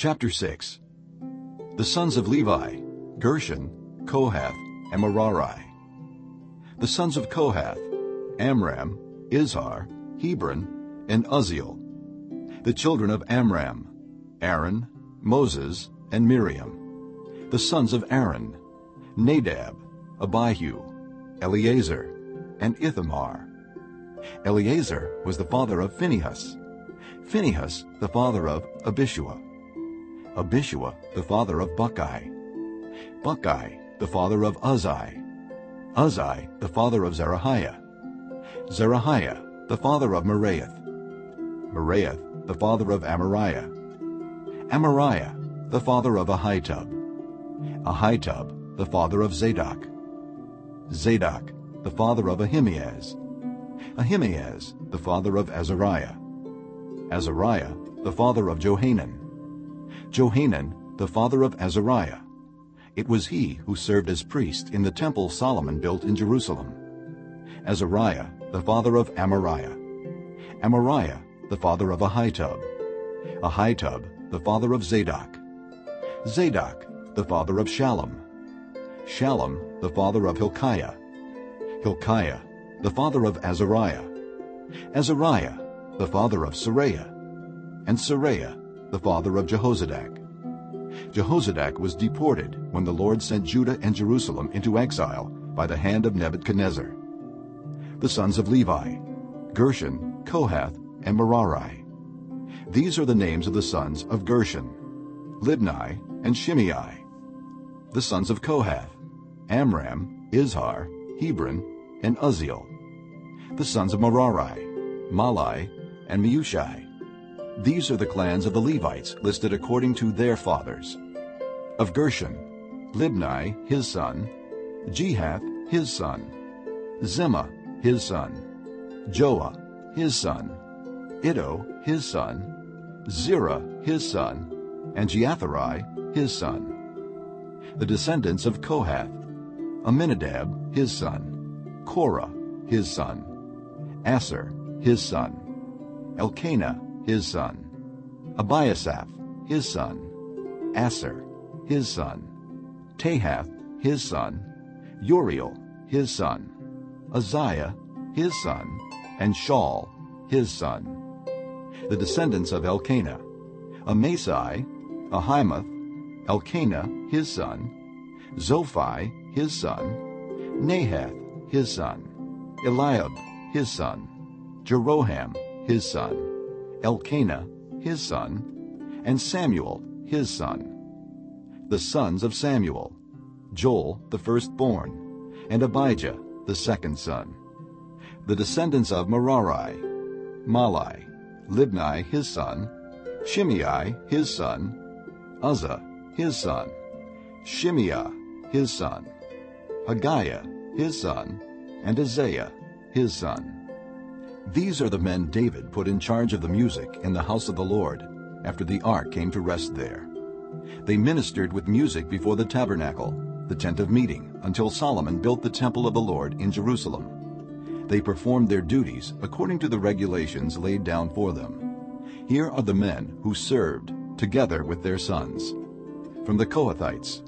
Chapter 6 The sons of Levi, Gershon, Kohath, and Merari. The sons of Kohath, Amram, Izhar, Hebron, and Uzziel. The children of Amram, Aaron, Moses, and Miriam. The sons of Aaron, Nadab, Abihu, Eleazar, and Ithamar. Eleazar was the father of Phinehas. Phinehas the father of Abishua. Abishua the father of Bukki. Bukki the father of Uzzi. Uzzi the father of Zerahiah. Zerahiah the father of Meraioth. Meraioth the father of Amariah. Amariah the father of Ahitub. Ahitub the father of Zadok. Zadok the father of Ahimaaz. Ahimaaz the father of Azariah. Azariah the father of Johanan. Johanan the father of Azariah. It was he who served as priest in the temple Solomon built in Jerusalem. Azariah the father of Amariah. Amariah the father of Ahitub. Ahitub the father of Zadok. Zadok the father of Shallum. Shallum the father of Hilkiah. Hilkiah the father of Azariah. Azariah the father of Seraiah. And Seraiah the father of Jehozadak. Jehozadak was deported when the Lord sent Judah and Jerusalem into exile by the hand of Nebuchadnezzar. The sons of Levi, Gershon, Kohath, and Merari. These are the names of the sons of Gershon, Libni, and Shimei. The sons of Kohath, Amram, Izhar, Hebron, and Uzziel. The sons of Merari, Mahli, and Mushi. These are the clans of the Levites listed according to their fathers. Of Gershon, Libni, his son, Jahath, his son, Zimmah, his son, Joah, his son, Iddo, his son, Zerah, his son, and Jeatherai, his son. The descendants of Kohath, Amminadab, his son, Korah, his son, Assir, his son, Elkanah, his son, Abiasaph, his son, Assir, his son, Tahath, his son, Uriel, his son, Uzziah, his son, and Shaul, his son. The descendants of Elkanah, Amasai, Ahimoth, Elkanah, his son, Zophai, his son, Nahath, his son, Eliab, his son, Jeroham, his son, Elkanah, his son, and Samuel, his son. The sons of Samuel, Joel the firstborn, and Abijah the second son. The descendants of Merari, Mahli, Libni his son, Shimei his son, Uzzah his son, Shimea his son, Haggiah his son, and Asaiah his son. These are the men David put in charge of the music in the house of the Lord after the ark came to rest there. They ministered with music before the tabernacle, the tent of meeting, until Solomon built the temple of the Lord in Jerusalem. They performed their duties according to the regulations laid down for them. Here are the men who served together with their sons. From the Kohathites,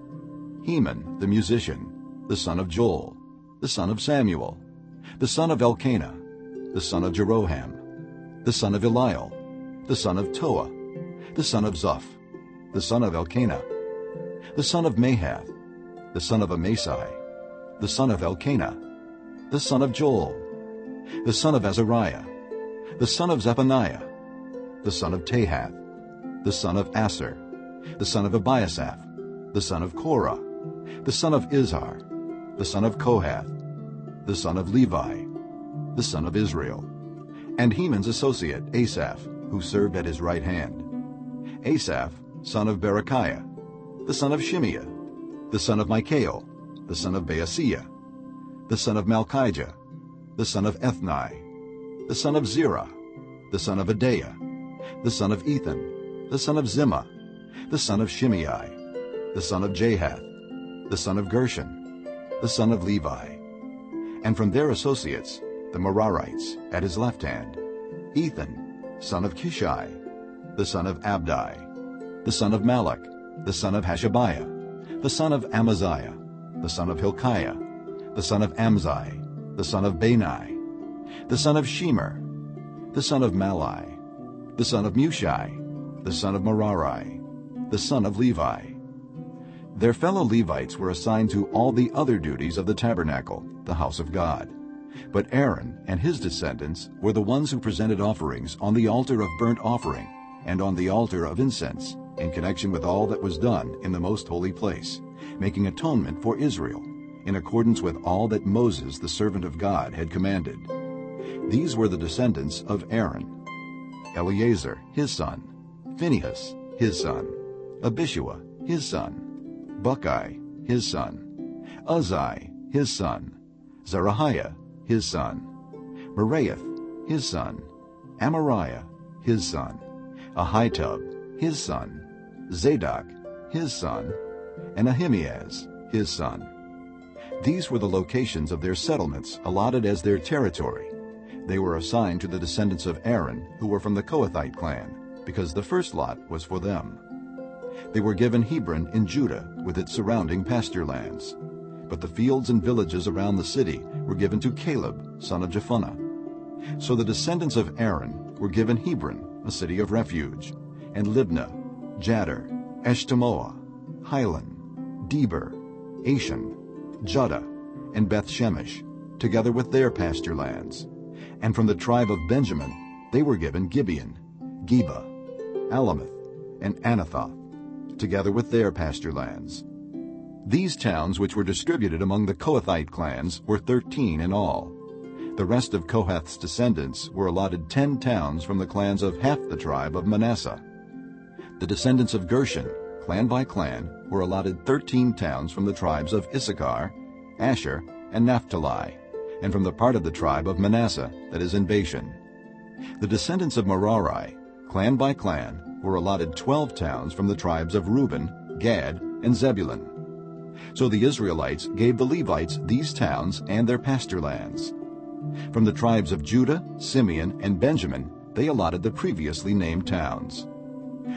Heman the musician, the son of Joel, the son of Samuel, the son of Elkanah, the son of Jeroham, the son of Eliel, the son of Toah, the son of Zoph, the son of Elkanah, the son of Mahath, the son of Amasai, the son of Elkanah, the son of Joel, the son of Azariah, the son of Zephaniah, the son of Tahath, the son of Assir, the son of Ebiasaph, the son of Korah, the son of Izhar, the son of Kohath, the son of Levi, the son of Israel, and Heman's associate Asaph, who served at his right hand. Asaph, son of Berechiah, the son of Shimeah, the son of Michael, the son of Baaseiah, the son of Malchijah, the son of Ethni, the son of Zerah, the son of Adaiah, the son of Ethan, the son of Zimmah, the son of Shimei, the son of Jahath, the son of Gershon, the son of Levi. And from their associates, the Merarites, at his left hand, Ethan, son of Kishi, the son of Abdi, the son of Malluch, the son of Hashabiah, the son of Amaziah, the son of Hilkiah, the son of Amzi, the son of Bani, the son of Shemer, the son of Mahli, the son of Mushi, the son of Merari, the son of Levi. Their fellow Levites were assigned to all the other duties of the tabernacle, the house of God. But Aaron and his descendants were the ones who presented offerings on the altar of burnt offering and on the altar of incense in connection with all that was done in the most holy place, making atonement for Israel, in accordance with all that Moses the servant of God had commanded. These were the descendants of Aaron. Eleazar, his son, Phinehas, his son, Abishua, his son, Bukki, his son, Uzzi, his son, Zerahiah, his son, Meraioth, his son, Amariah, his son, Ahitub, his son, Zadok, his son, and Ahimaaz, his son. These were the locations of their settlements allotted as their territory. They were assigned to the descendants of Aaron, who were from the Kohathite clan, because the first lot was for them. They were given Hebron in Judah with its surrounding pasture lands. But the fields and villages around the city were given to Caleb, son of Jephunneh. So the descendants of Aaron were given Hebron, a city of refuge, and Libnah, Jattir, Eshtemoa, Hilen, Debir, Ashan, Judah, and Beth Shemesh, together with their pasture lands. And from the tribe of Benjamin they were given Gibeon, Geba, Alamoth, and Anathoth, together with their pasture lands. These towns which were distributed among the Kohathite clans were thirteen in all. The rest of Kohath's descendants were allotted ten towns from the clans of half the tribe of Manasseh. The descendants of Gershon, clan by clan, were allotted thirteen towns from the tribes of Issachar, Asher, and Naphtali, and from the part of the tribe of Manasseh that is in Bashan. The descendants of Merari, clan by clan, were allotted twelve towns from the tribes of Reuben, Gad, and Zebulun. So the Israelites gave the Levites these towns and their pasture lands. From the tribes of Judah, Simeon, and Benjamin, they allotted the previously named towns.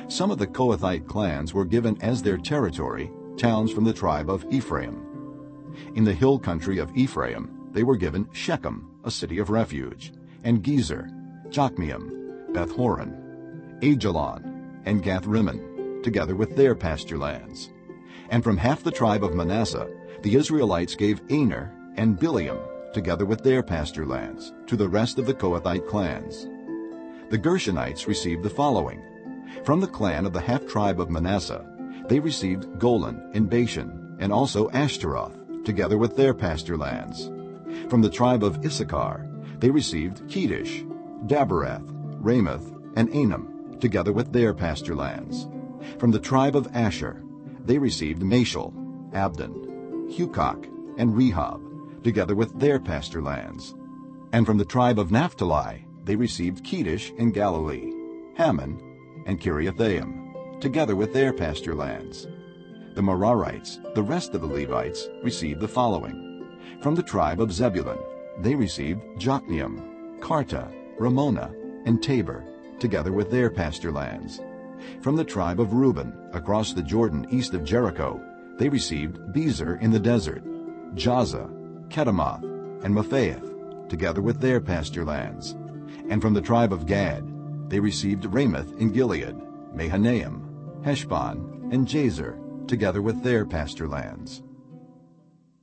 Some of the Kohathite clans were given as their territory towns from the tribe of Ephraim. In the hill country of Ephraim, they were given Shechem, a city of refuge, and Gezer, Jokmeam, Beth-horon, Aijalon, and Gath-rimmon, together with their pasture lands. And from half the tribe of Manasseh, the Israelites gave Aner and Bileam, together with their pasture lands, to the rest of the Kohathite clans. The Gershonites received the following. From the clan of the half-tribe of Manasseh, they received Golan in Bashan, and also Ashtaroth, together with their pasture lands. From the tribe of Issachar, they received Kedesh, Daberath, Ramoth, and Anam, together with their pasture lands. From the tribe of Asher, they received Mashal, Abdon, Hukok, and Rehob, together with their pasture lands. And from the tribe of Naphtali, they received Kedesh in Galilee, Hammon, and Kiriathaim, together with their pasture lands. The Merarites, the rest of the Levites, received the following. From the tribe of Zebulun, they received Jokneam, Kartah, Rimmono, and Tabor, together with their pasture lands. From the tribe of Reuben, across the Jordan east of Jericho, they received Bezer in the desert, Jahzah, Kedemoth, and Mephaath, together with their pasture lands. And from the tribe of Gad, they received Ramoth in Gilead, Mahanaim, Heshbon, and Jazer, together with their pasture lands.